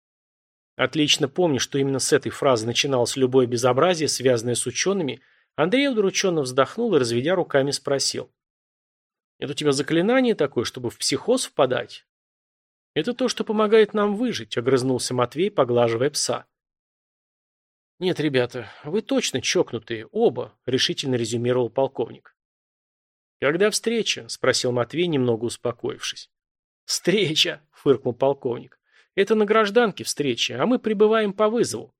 Отлично помню, что именно с этой фразы начиналось любое безобразие, связанное с учеными, Андрей удрученно вздохнул и, разведя руками, спросил. «Это у тебя заклинание такое, чтобы в психоз впадать?» «Это то, что помогает нам выжить», — огрызнулся Матвей, поглаживая пса. «Нет, ребята, вы точно чокнутые, оба», — решительно резюмировал полковник. «Когда встреча?» — спросил Матвей, немного успокоившись. «Встреча!» — фыркнул полковник. «Это на гражданке встреча, а мы прибываем по вызову».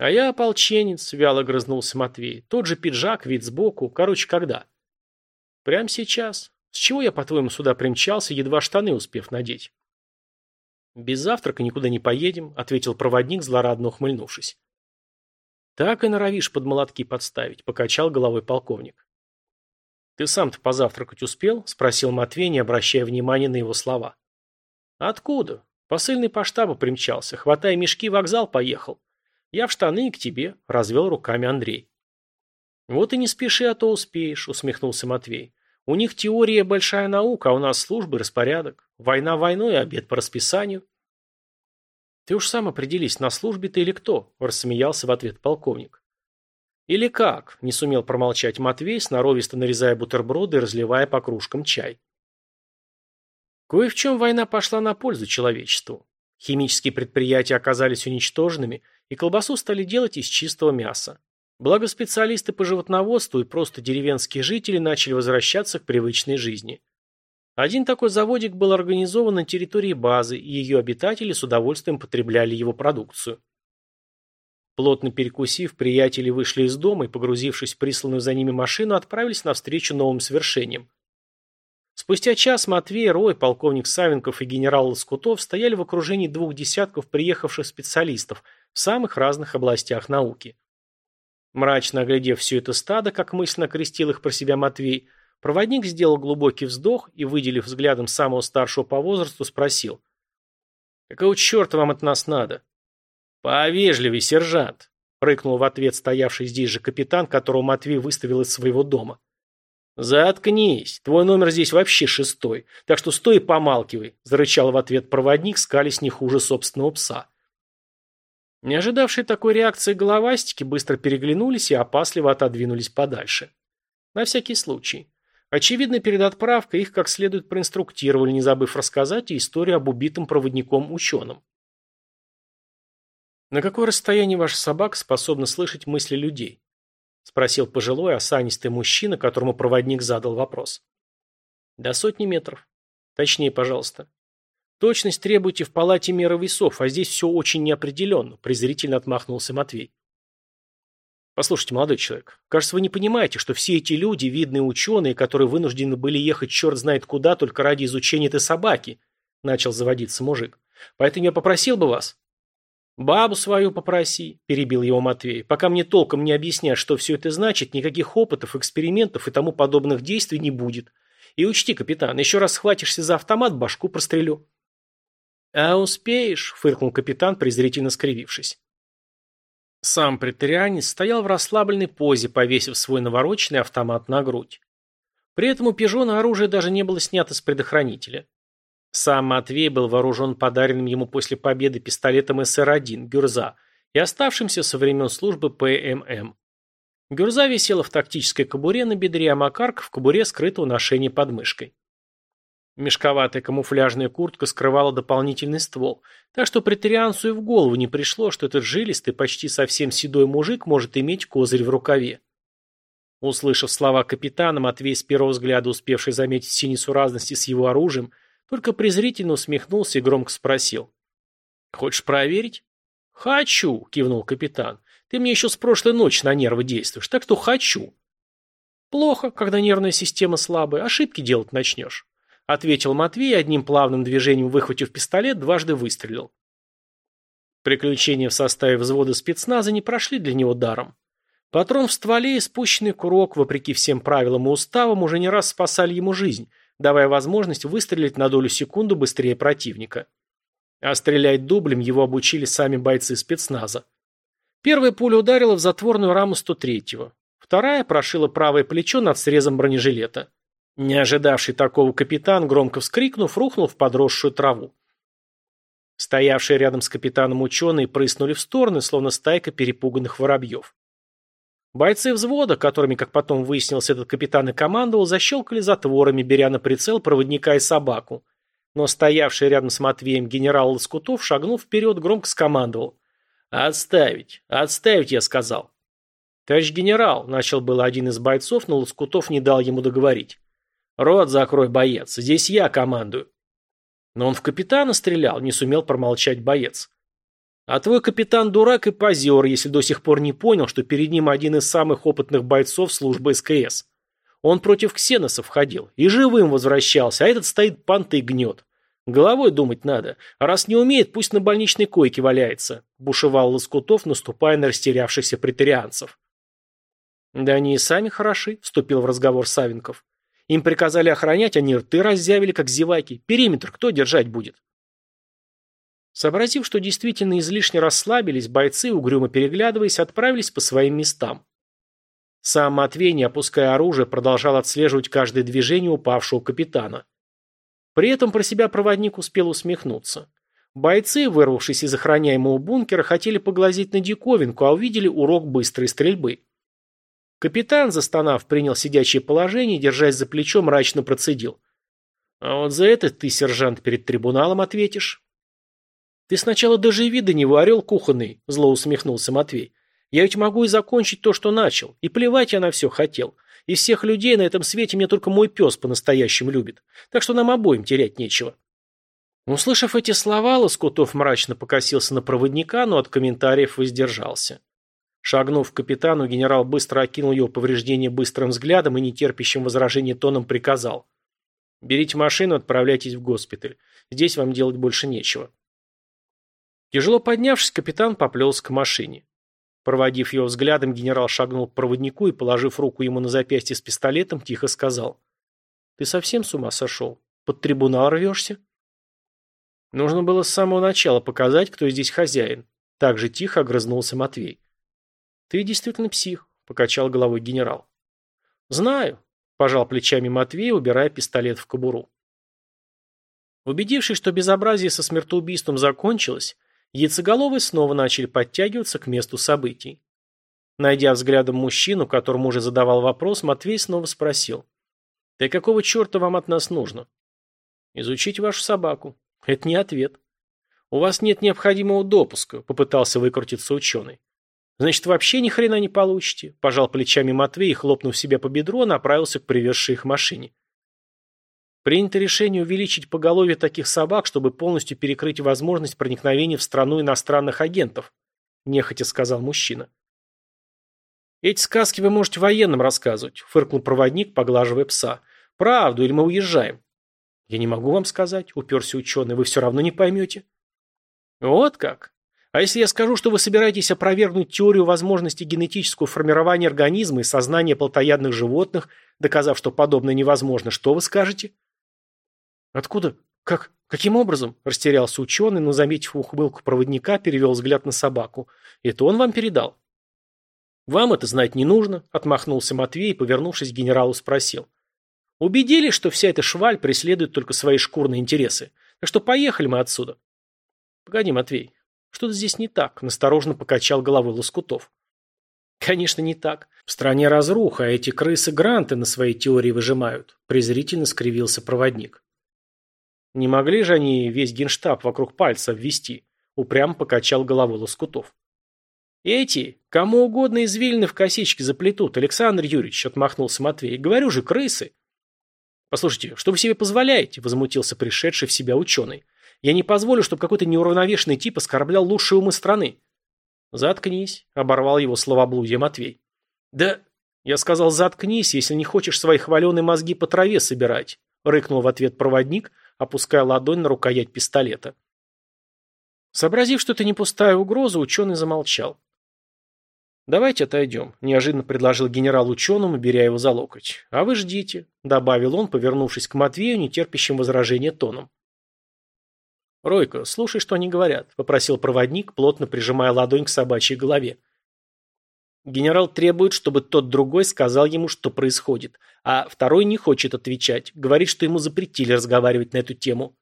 «А я ополченец», — вяло грызнулся Матвей. «Тот же пиджак, вид сбоку. Короче, когда?» «Прямо сейчас. С чего я, по-твоему, сюда примчался, едва штаны успев надеть?» «Без завтрака никуда не поедем», — ответил проводник, злорадно ухмыльнувшись. «Так и норовишь под молотки подставить», — покачал головой полковник. «Ты сам-то позавтракать успел?» — спросил Матвей, не обращая внимания на его слова. «Откуда? Посыльный по штабу примчался. Хватая мешки, вокзал поехал. Я в штаны и к тебе», — развел руками Андрей. «Вот и не спеши, а то успеешь», — усмехнулся Матвей. «У них теория большая наука, а у нас службы распорядок. Война войной, обед по расписанию». «Ты уж сам определись, на службе ты или кто?» – рассмеялся в ответ полковник. «Или как?» – не сумел промолчать Матвей, сноровисто нарезая бутерброды и разливая по кружкам чай. Кое в чем война пошла на пользу человечеству. Химические предприятия оказались уничтоженными, и колбасу стали делать из чистого мяса. Благо специалисты по животноводству и просто деревенские жители начали возвращаться к привычной жизни. Один такой заводик был организован на территории базы, и ее обитатели с удовольствием потребляли его продукцию. Плотно перекусив, приятели вышли из дома и, погрузившись в присланную за ними машину, отправились навстречу новым свершениям. Спустя час Матвей, Рой, полковник Савенков и генерал Лоскутов стояли в окружении двух десятков приехавших специалистов в самых разных областях науки. Мрачно оглядев все это стадо, как мысленно крестил их про себя Матвей, Проводник сделал глубокий вздох и, выделив взглядом самого старшего по возрасту, спросил. «Какого черта вам от нас надо?» «Повежливей, сержант», — рыкнул в ответ стоявший здесь же капитан, которого Матвей выставил из своего дома. «Заткнись, твой номер здесь вообще шестой, так что стой и помалкивай», — зарычал в ответ проводник, скались не хуже собственного пса. Не ожидавшие такой реакции головастики быстро переглянулись и опасливо отодвинулись подальше. На всякий случай. Очевидно, перед отправкой их как следует проинструктировали, не забыв рассказать и историю об убитом проводником ученом. «На какое расстояние ваша собака способна слышать мысли людей?» – спросил пожилой, осанистый мужчина, которому проводник задал вопрос. «До сотни метров. Точнее, пожалуйста. Точность требуйте в палате меры весов, а здесь все очень неопределенно», – презрительно отмахнулся Матвей. Послушайте, молодой человек, кажется, вы не понимаете, что все эти люди, видные ученые, которые вынуждены были ехать черт знает куда только ради изучения этой собаки, начал заводиться мужик. Поэтому я попросил бы вас. Бабу свою попроси, перебил его Матвей. Пока мне толком не объяснят, что все это значит, никаких опытов, экспериментов и тому подобных действий не будет. И учти, капитан, еще раз схватишься за автомат, башку прострелю». «А успеешь», — фыркнул капитан, презрительно скривившись. Сам претерианец стоял в расслабленной позе, повесив свой навороченный автомат на грудь. При этом у пижона оружие даже не было снято с предохранителя. Сам Матвей был вооружен подаренным ему после победы пистолетом СР-1 «Гюрза» и оставшимся со времен службы ПММ. Гюрза висела в тактической кобуре на бедре, а Макарка в кобуре скрытого ношения под мышкой. Мешковатая камуфляжная куртка скрывала дополнительный ствол, так что претерианцу и в голову не пришло, что этот жилистый, почти совсем седой мужик может иметь козырь в рукаве. Услышав слова капитана, Матвей с первого взгляда, успевший заметить все несуразности с его оружием, только презрительно усмехнулся и громко спросил. «Хочешь проверить?» «Хочу», — кивнул капитан. «Ты мне еще с прошлой ночи на нервы действуешь, так что хочу». «Плохо, когда нервная система слабая, ошибки делать начнешь», — ответил Матвей одним плавным движением выхватив пистолет, дважды выстрелил. Приключения в составе взвода спецназа не прошли для него даром. Патрон в стволе и спущенный курок, вопреки всем правилам и уставам, уже не раз спасали ему жизнь, давая возможность выстрелить на долю секунды быстрее противника. А стрелять дублем его обучили сами бойцы спецназа. Первая пуля ударила в затворную раму 103-го. Вторая прошила правое плечо над срезом бронежилета. Не ожидавший такого капитан, громко вскрикнув, рухнул в подросшую траву. Стоявшие рядом с капитаном ученые прыснули в стороны, словно стайка перепуганных воробьев. Бойцы взвода, которыми, как потом выяснилось, этот капитан и командовал, защелкали затворами, беря на прицел проводника и собаку. Но стоявший рядом с Матвеем генерал Лоскутов, шагнув вперед, громко скомандовал. «Отставить! Отставить!» я сказал. «Товарищ генерал!» – начал было один из бойцов, но Лоскутов не дал ему договорить. «Рот закрой, боец! Здесь я командую!» Но он в капитана стрелял, не сумел промолчать боец. А твой капитан дурак и позер, если до сих пор не понял, что перед ним один из самых опытных бойцов службы СКС. Он против ксеносов ходил и живым возвращался, а этот стоит панты и гнет. Головой думать надо. А раз не умеет, пусть на больничной койке валяется, бушевал Лоскутов, наступая на растерявшихся претарианцев. Да они и сами хороши, вступил в разговор Савенков. Им приказали охранять, они рты разъявили, как зеваки. Периметр кто держать будет? Сообразив, что действительно излишне расслабились, бойцы, угрюмо переглядываясь, отправились по своим местам. Сам Матвей, не опуская оружие, продолжал отслеживать каждое движение упавшего капитана. При этом про себя проводник успел усмехнуться. Бойцы, вырвавшись из охраняемого бункера, хотели поглазеть на диковинку, а увидели урок быстрой стрельбы. Капитан, застонав, принял сидячее положение держась за плечо, мрачно процедил. «А вот за это ты, сержант, перед трибуналом ответишь». «Ты сначала доживи до него, орел кухонный», – зло усмехнулся Матвей. «Я ведь могу и закончить то, что начал. И плевать я на все хотел. Из всех людей на этом свете мне только мой пес по-настоящему любит. Так что нам обоим терять нечего». Услышав эти слова, Лоскутов мрачно покосился на проводника, но от комментариев воздержался. Шагнув к капитану, генерал быстро окинул его повреждение быстрым взглядом и нетерпящим возражения тоном приказал. «Берите машину, отправляйтесь в госпиталь. Здесь вам делать больше нечего». Тяжело поднявшись, капитан поплелся к машине. Проводив его взглядом, генерал шагнул к проводнику и, положив руку ему на запястье с пистолетом, тихо сказал. «Ты совсем с ума сошел? Под трибунал рвешься?» Нужно было с самого начала показать, кто здесь хозяин. Так же тихо огрызнулся Матвей. «Ты действительно псих», — покачал головой генерал. «Знаю», — пожал плечами Матвей, убирая пистолет в кобуру. Убедившись, что безобразие со смертоубийством закончилось, Яйцеголовые снова начали подтягиваться к месту событий. Найдя взглядом мужчину, которому уже задавал вопрос, Матвей снова спросил. «Да какого черта вам от нас нужно?» «Изучить вашу собаку». «Это не ответ». «У вас нет необходимого допуска», — попытался выкрутиться ученый. «Значит, вообще ни хрена не получите», — пожал плечами Матвей и, хлопнув себя по бедру, направился к привезшей их машине. Принято решение увеличить поголовье таких собак, чтобы полностью перекрыть возможность проникновения в страну иностранных агентов, нехотя сказал мужчина. Эти сказки вы можете военным рассказывать, фыркнул проводник, поглаживая пса. Правду, или мы уезжаем? Я не могу вам сказать, уперся ученый, вы все равно не поймете. Вот как? А если я скажу, что вы собираетесь опровергнуть теорию возможности генетического формирования организма и сознания плотоядных животных, доказав, что подобное невозможно, что вы скажете? Откуда? Как? Каким образом? Растерялся ученый, но, заметив ухмылку проводника, перевел взгляд на собаку. Это он вам передал? Вам это знать не нужно, отмахнулся Матвей и, повернувшись к генералу, спросил. Убедились, что вся эта шваль преследует только свои шкурные интересы. Так что поехали мы отсюда. Погоди, Матвей, что-то здесь не так, насторожно покачал головой Лоскутов. Конечно, не так. В стране разруха, а эти крысы гранты на своей теории выжимают, презрительно скривился проводник. Не могли же они весь генштаб вокруг пальца ввести? Упрямо покачал головой Лоскутов. Эти, кому угодно извилины в косички заплетут, Александр Юрьевич, отмахнулся Матвей. Говорю же, крысы. Послушайте, что вы себе позволяете? Возмутился пришедший в себя ученый. Я не позволю, чтобы какой-то неуравновешенный тип оскорблял лучшие умы страны. Заткнись, оборвал его словоблудие Матвей. Да, я сказал, заткнись, если не хочешь свои хваленые мозги по траве собирать, рыкнул в ответ проводник, опуская ладонь на рукоять пистолета. Сообразив, что это не пустая угроза, ученый замолчал. «Давайте отойдем», – неожиданно предложил генерал ученому, беря его за локоть. «А вы ждите», – добавил он, повернувшись к Матвею, нетерпящим возражения тоном. «Ройка, слушай, что они говорят», – попросил проводник, плотно прижимая ладонь к собачьей голове. Генерал требует, чтобы тот другой сказал ему, что происходит, а второй не хочет отвечать, говорит, что ему запретили разговаривать на эту тему.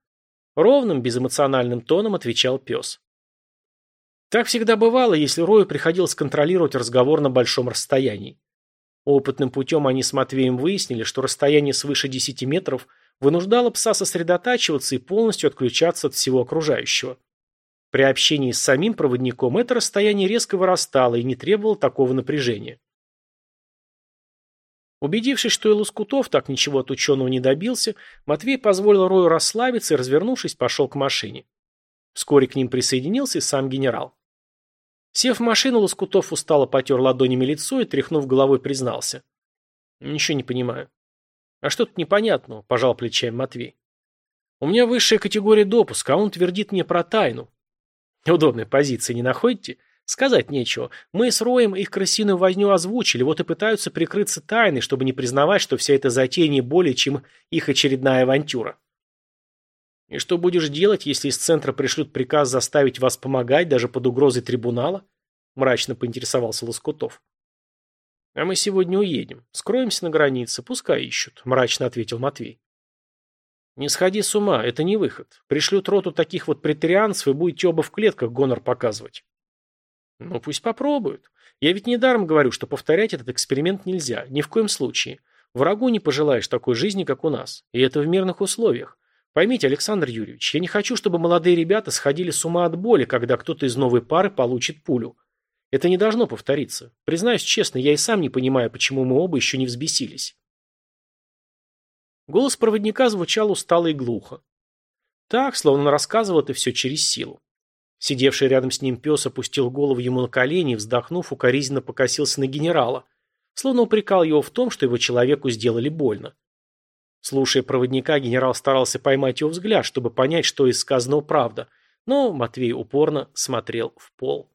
Ровным, безэмоциональным тоном отвечал пес. Так всегда бывало, если Рою приходилось контролировать разговор на большом расстоянии. Опытным путем они с Матвеем выяснили, что расстояние свыше 10 метров вынуждало пса сосредотачиваться и полностью отключаться от всего окружающего. При общении с самим проводником это расстояние резко вырастало и не требовало такого напряжения. Убедившись, что и Лоскутов так ничего от ученого не добился, Матвей позволил Рою расслабиться и, развернувшись, пошел к машине. Вскоре к ним присоединился и сам генерал. Сев в машину, Лоскутов устало потер ладонями лицо и, тряхнув головой, признался. «Ничего не понимаю». «А что тут непонятного?» – пожал плечами Матвей. «У меня высшая категория допуска, а он твердит мне про тайну». «Удобной позиции не находите?» Сказать нечего. Мы с Роем их крысиную возню озвучили, вот и пытаются прикрыться тайной, чтобы не признавать, что вся эта затея не более, чем их очередная авантюра. И что будешь делать, если из центра пришлют приказ заставить вас помогать даже под угрозой трибунала? Мрачно поинтересовался Лоскутов. А мы сегодня уедем. Скроемся на границе, пускай ищут, мрачно ответил Матвей. Не сходи с ума, это не выход. Пришлют роту таких вот претарианцев и будете оба в клетках гонор показывать. Ну пусть попробуют. Я ведь недаром говорю, что повторять этот эксперимент нельзя, ни в коем случае. Врагу не пожелаешь такой жизни, как у нас. И это в мирных условиях. Поймите, Александр Юрьевич, я не хочу, чтобы молодые ребята сходили с ума от боли, когда кто-то из новой пары получит пулю. Это не должно повториться. Признаюсь честно, я и сам не понимаю, почему мы оба еще не взбесились. Голос проводника звучал устало и глухо. Так, словно он рассказывал это все через силу. Сидевший рядом с ним пес опустил голову ему на колени вздохнув, укоризненно покосился на генерала, словно упрекал его в том, что его человеку сделали больно. Слушая проводника, генерал старался поймать его взгляд, чтобы понять, что из сказанного правда, но Матвей упорно смотрел в пол.